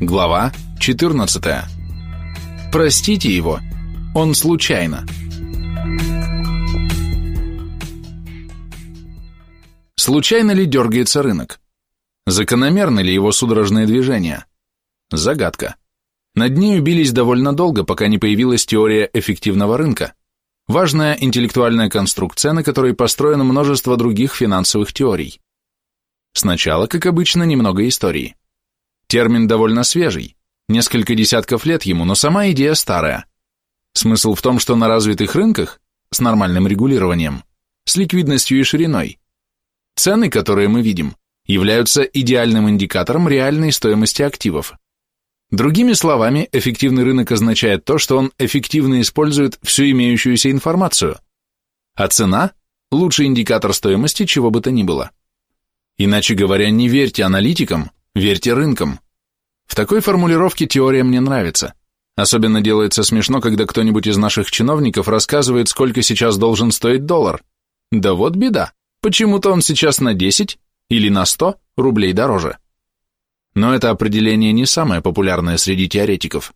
Глава 14. Простите его, он случайно. Случайно ли дергается рынок? Закономерны ли его судорожные движения? Загадка. Над нею бились довольно долго, пока не появилась теория эффективного рынка, важная интеллектуальная конструкция, на которой построено множество других финансовых теорий. Сначала, как обычно, немного истории. Термин довольно свежий, несколько десятков лет ему, но сама идея старая. Смысл в том, что на развитых рынках, с нормальным регулированием, с ликвидностью и шириной, цены, которые мы видим, являются идеальным индикатором реальной стоимости активов. Другими словами, эффективный рынок означает то, что он эффективно использует всю имеющуюся информацию, а цена – лучший индикатор стоимости чего бы то ни было. Иначе говоря, не верьте аналитикам, верьте рынкам. В такой формулировке теория мне нравится. Особенно делается смешно, когда кто-нибудь из наших чиновников рассказывает, сколько сейчас должен стоить доллар. Да вот беда, почему-то он сейчас на 10 или на 100 рублей дороже. Но это определение не самое популярное среди теоретиков.